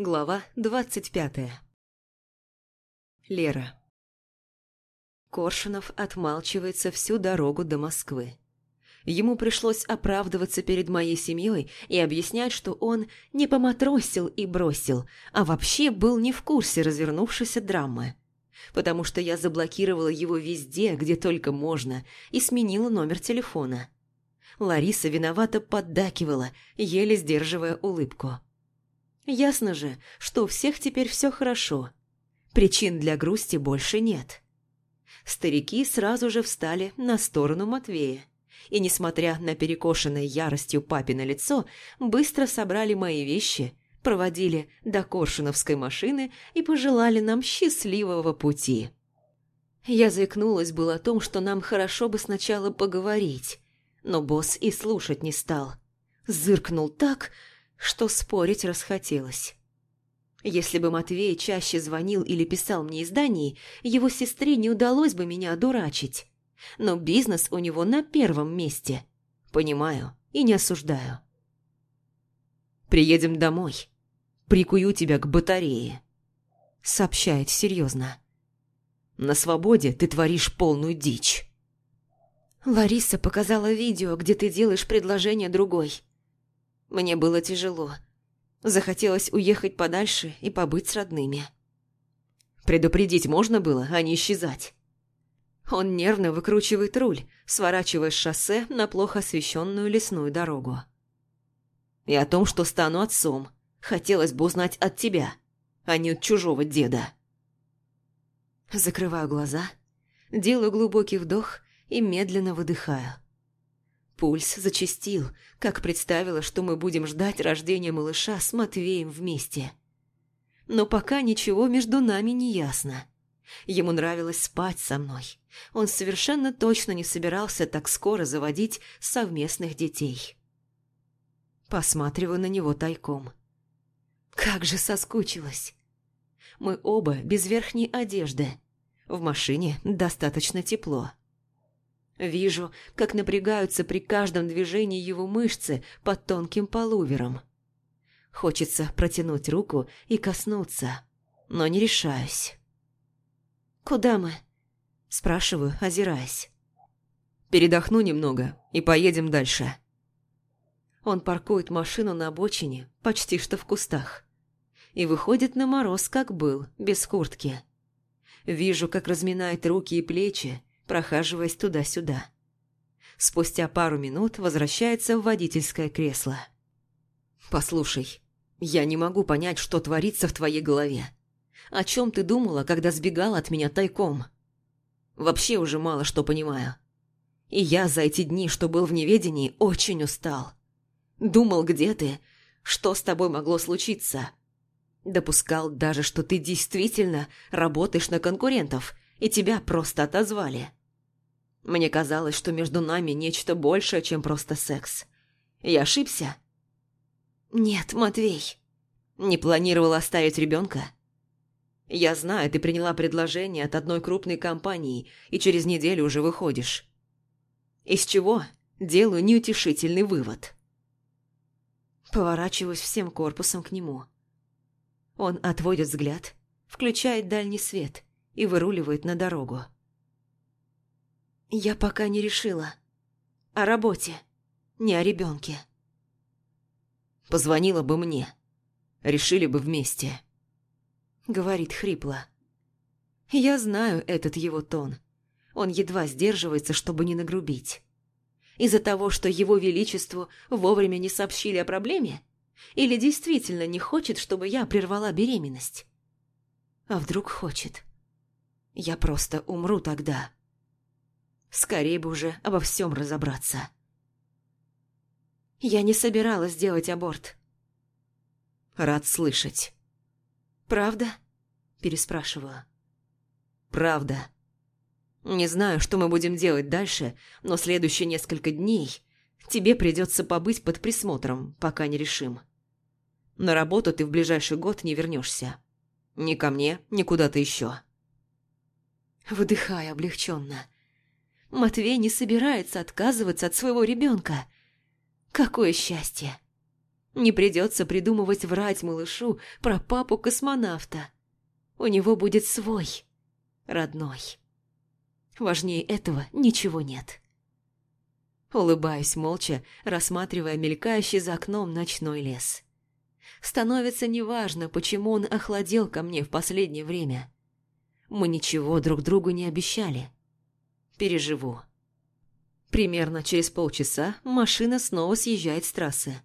Глава двадцать пятая Лера Коршунов отмалчивается всю дорогу до Москвы. Ему пришлось оправдываться перед моей семьей и объяснять, что он не поматросил и бросил, а вообще был не в курсе развернувшейся драмы. Потому что я заблокировала его везде, где только можно, и сменила номер телефона. Лариса виновато поддакивала, еле сдерживая улыбку. Ясно же, что у всех теперь все хорошо. Причин для грусти больше нет. Старики сразу же встали на сторону Матвея. И, несмотря на перекошенное яростью папино лицо, быстро собрали мои вещи, проводили до Коршуновской машины и пожелали нам счастливого пути. Я заикнулась было о том, что нам хорошо бы сначала поговорить, но босс и слушать не стал. Зыркнул так, что спорить расхотелось. Если бы Матвей чаще звонил или писал мне из Дании, его сестре не удалось бы меня одурачить. Но бизнес у него на первом месте. Понимаю и не осуждаю. «Приедем домой. Прикую тебя к батарее», — сообщает серьезно. «На свободе ты творишь полную дичь». Лариса показала видео, где ты делаешь предложение другой. Мне было тяжело. Захотелось уехать подальше и побыть с родными. Предупредить можно было, а не исчезать. Он нервно выкручивает руль, сворачивая с шоссе на плохо освещенную лесную дорогу. И о том, что стану отцом, хотелось бы узнать от тебя, а не от чужого деда. Закрываю глаза, делаю глубокий вдох и медленно выдыхаю. Пульс зачастил, как представила, что мы будем ждать рождения малыша с Матвеем вместе. Но пока ничего между нами не ясно. Ему нравилось спать со мной. Он совершенно точно не собирался так скоро заводить совместных детей. Посматриваю на него тайком. Как же соскучилась. Мы оба без верхней одежды. В машине достаточно тепло. Вижу, как напрягаются при каждом движении его мышцы под тонким полувером. Хочется протянуть руку и коснуться, но не решаюсь. «Куда мы?» – спрашиваю, озираясь. «Передохну немного и поедем дальше». Он паркует машину на обочине, почти что в кустах. И выходит на мороз, как был, без куртки. Вижу, как разминает руки и плечи, прохаживаясь туда-сюда. Спустя пару минут возвращается в водительское кресло. «Послушай, я не могу понять, что творится в твоей голове. О чем ты думала, когда сбегала от меня тайком? Вообще уже мало что понимаю. И я за эти дни, что был в неведении, очень устал. Думал, где ты, что с тобой могло случиться. Допускал даже, что ты действительно работаешь на конкурентов, и тебя просто отозвали. Мне казалось, что между нами нечто большее, чем просто секс. Я ошибся? Нет, Матвей. Не планировала оставить ребенка? Я знаю, ты приняла предложение от одной крупной компании и через неделю уже выходишь. Из чего делаю неутешительный вывод. Поворачиваюсь всем корпусом к нему. Он отводит взгляд, включает дальний свет и выруливает на дорогу. Я пока не решила. О работе, не о ребенке. Позвонила бы мне. Решили бы вместе. Говорит хрипло. Я знаю этот его тон. Он едва сдерживается, чтобы не нагрубить. Из-за того, что его величеству вовремя не сообщили о проблеме? Или действительно не хочет, чтобы я прервала беременность? А вдруг хочет? Я просто умру тогда. Скорее бы уже обо всем разобраться. Я не собиралась делать аборт. Рад слышать. Правда? Переспрашиваю. Правда. Не знаю, что мы будем делать дальше, но следующие несколько дней тебе придется побыть под присмотром, пока не решим. На работу ты в ближайший год не вернешься. Ни ко мне, ни куда-то еще. Выдыхаю облегченно. Матвей не собирается отказываться от своего ребенка. Какое счастье! Не придется придумывать врать малышу про папу-космонавта. У него будет свой, родной. Важнее этого ничего нет. Улыбаюсь молча, рассматривая мелькающий за окном ночной лес. Становится неважно, почему он охладел ко мне в последнее время. Мы ничего друг другу не обещали. Переживу. Примерно через полчаса машина снова съезжает с трассы.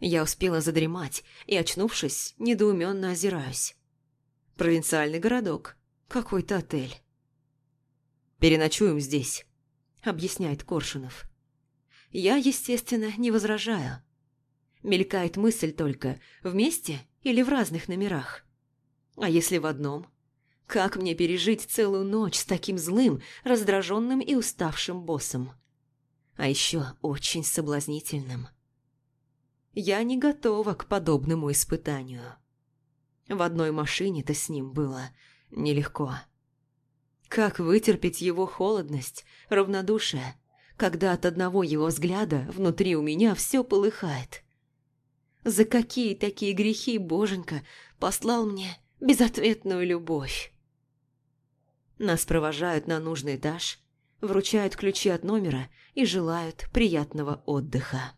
Я успела задремать и, очнувшись, недоуменно озираюсь. Провинциальный городок. Какой-то отель. «Переночуем здесь», — объясняет Коршунов. Я, естественно, не возражаю. Мелькает мысль только, вместе или в разных номерах. А если в одном? Как мне пережить целую ночь с таким злым, раздраженным и уставшим боссом? А еще очень соблазнительным. Я не готова к подобному испытанию. В одной машине-то с ним было нелегко. Как вытерпеть его холодность, равнодушие, когда от одного его взгляда внутри у меня все полыхает? За какие такие грехи Боженька послал мне безответную любовь? Нас провожают на нужный этаж, вручают ключи от номера и желают приятного отдыха.